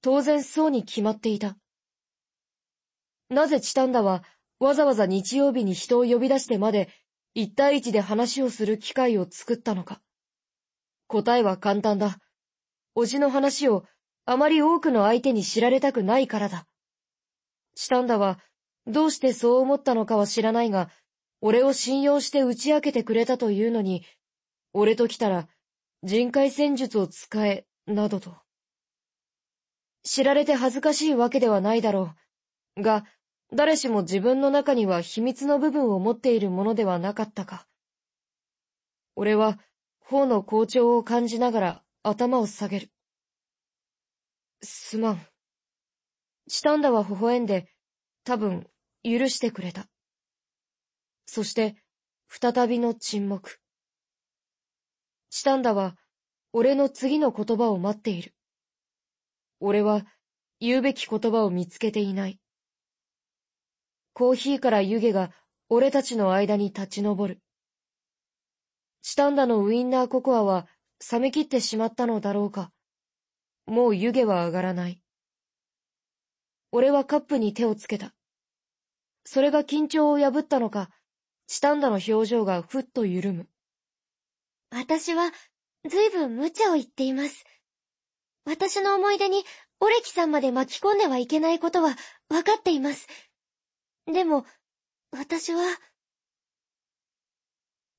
当然そうに決まっていた。なぜチタンダはわざわざ日曜日に人を呼び出してまで一対一で話をする機会を作ったのか。答えは簡単だ。おじの話をあまり多くの相手に知られたくないからだ。チタンダはどうしてそう思ったのかは知らないが、俺を信用して打ち明けてくれたというのに、俺と来たら人海戦術を使え、などと。知られて恥ずかしいわけではないだろう。が、誰しも自分の中には秘密の部分を持っているものではなかったか。俺は、頬の好調を感じながら頭を下げる。すまん。チタンダは微笑んで、多分、許してくれた。そして、再びの沈黙。チタンダは、俺の次の言葉を待っている。俺は、言うべき言葉を見つけていない。コーヒーから湯気が俺たちの間に立ち上る。チタンダのウインナーココアは冷め切ってしまったのだろうか。もう湯気は上がらない。俺はカップに手をつけた。それが緊張を破ったのか、チタンダの表情がふっと緩む。私は、ずいぶん無茶を言っています。私の思い出に、オレキさんまで巻き込んではいけないことは、わかっています。でも、私は、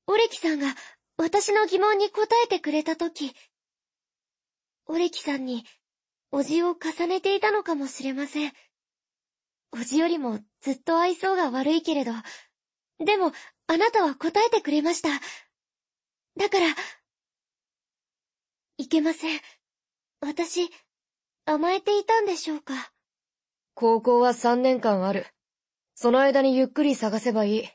オレキさんが私の疑問に答えてくれたとき、オレキさんに、おじを重ねていたのかもしれません。おじよりもずっと愛想が悪いけれど、でも、あなたは答えてくれました。だから、いけません。私、甘えていたんでしょうか？高校は三年間ある。その間にゆっくり探せばいい。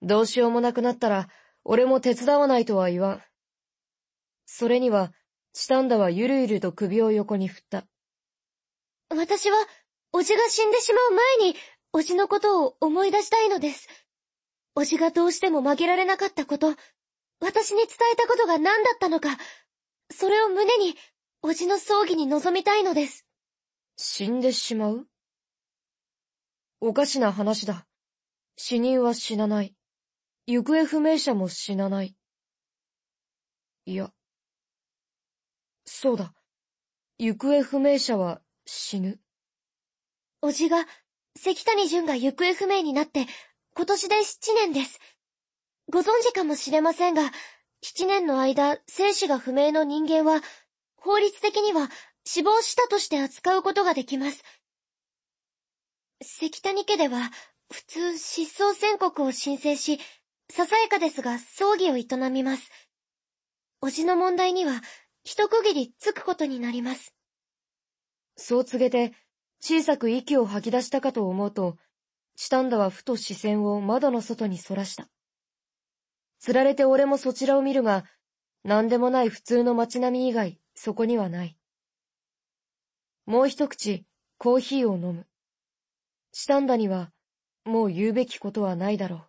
どうしようもなくなったら、俺も手伝わないとは言わん。それには、チタンダはゆるゆると首を横に振った。私は、おじが死んでしまう前に、おじのことを思い出したいのです。おじがどうしても曲げられなかったこと、私に伝えたことが何だったのか、それを胸に、おじの葬儀に臨みたいのです。死んでしまう？おかしな話だ。死人は死なない。行方不明者も死なない。いや。そうだ。行方不明者は死ぬ。おじが、関谷淳が行方不明になって、今年で七年です。ご存知かもしれませんが、七年の間、生死が不明の人間は、法律的には死亡したとして扱うことができます。関谷家では、普通失踪宣告を申請し、ささやかですが葬儀を営みます。おじの問題には、一区切りつくことになります。そう告げて、小さく息を吐き出したかと思うと、チタンダはふと視線を窓の外にそらした。つられて俺もそちらを見るが、何でもない普通の街並み以外、そこにはない。もう一口、コーヒーを飲む。チタンダには、もう言うべきことはないだろう。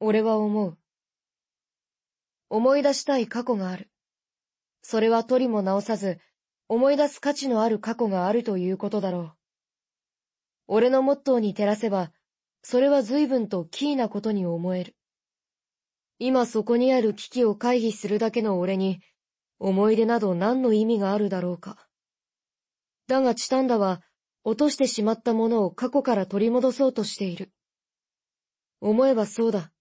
俺は思う。思い出したい過去がある。それは取りも直さず、思い出す価値のある過去があるということだろう。俺のモットーに照らせば、それは随分とキーなことに思える。今そこにある危機を回避するだけの俺に、思い出など何の意味があるだろうか。だがチタンダは、落としてしまったものを過去から取り戻そうとしている。思えばそうだ。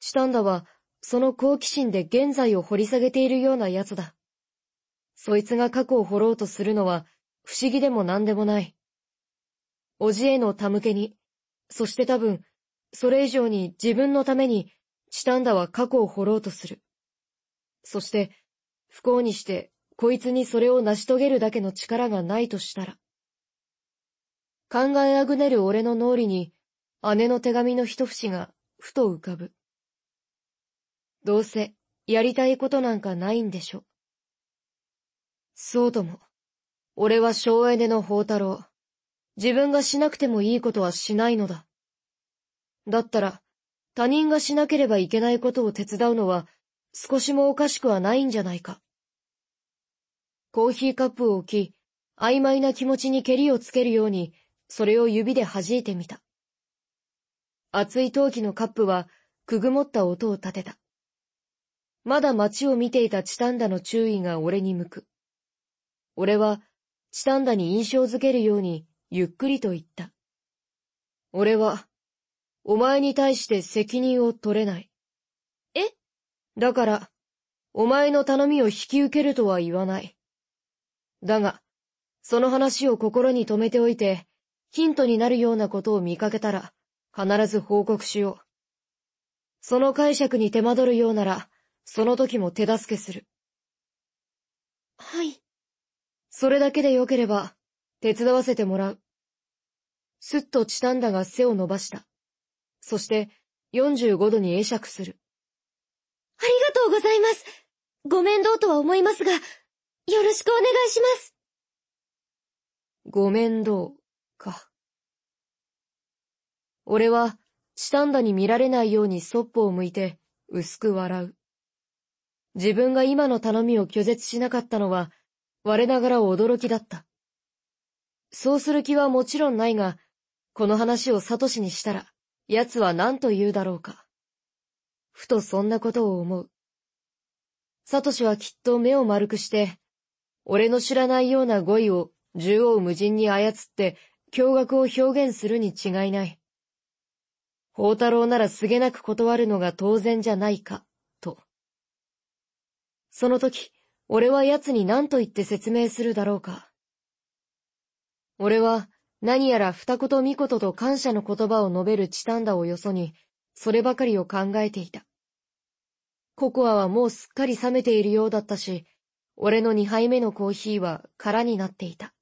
チタンダは、その好奇心で現在を掘り下げているような奴だ。そいつが過去を掘ろうとするのは、不思議でも何でもない。おじへの手向けに、そして多分、それ以上に自分のために、チタンダは過去を掘ろうとする。そして、不幸にして、こいつにそれを成し遂げるだけの力がないとしたら。考えあぐねる俺の脳裏に、姉の手紙の一節がふと浮かぶ。どうせ、やりたいことなんかないんでしょ。そうとも。俺は省エネの宝太郎。自分がしなくてもいいことはしないのだ。だったら、他人がしなければいけないことを手伝うのは、少しもおかしくはないんじゃないか。コーヒーカップを置き、曖昧な気持ちに蹴りをつけるように、それを指で弾いてみた。熱い陶器のカップは、くぐもった音を立てた。まだ街を見ていたチタンダの注意が俺に向く。俺は、チタンダに印象づけるように、ゆっくりと言った。俺は、お前に対して責任を取れない。えだから、お前の頼みを引き受けるとは言わない。だが、その話を心に留めておいて、ヒントになるようなことを見かけたら、必ず報告しよう。その解釈に手間取るようなら、その時も手助けする。はい。それだけでよければ、手伝わせてもらう。すっとチタンダが背を伸ばした。そして、45度に会釈する。ありがとうございます。ご面倒とは思いますが、よろしくお願いします。ご面倒、か。俺は、チタンダに見られないようにそっぽを向いて、薄く笑う。自分が今の頼みを拒絶しなかったのは、我ながら驚きだった。そうする気はもちろんないが、この話をサトシにしたら、奴は何と言うだろうか。ふとそんなことを思う。サトシはきっと目を丸くして、俺の知らないような語彙を縦横無尽に操って、驚愕を表現するに違いない。宝太郎ならすげなく断るのが当然じゃないか、と。その時、俺は奴に何と言って説明するだろうか。俺は、何やら二言三言と感謝の言葉を述べるチタンダをよそに、そればかりを考えていた。ココアはもうすっかり冷めているようだったし、俺の二杯目のコーヒーは空になっていた。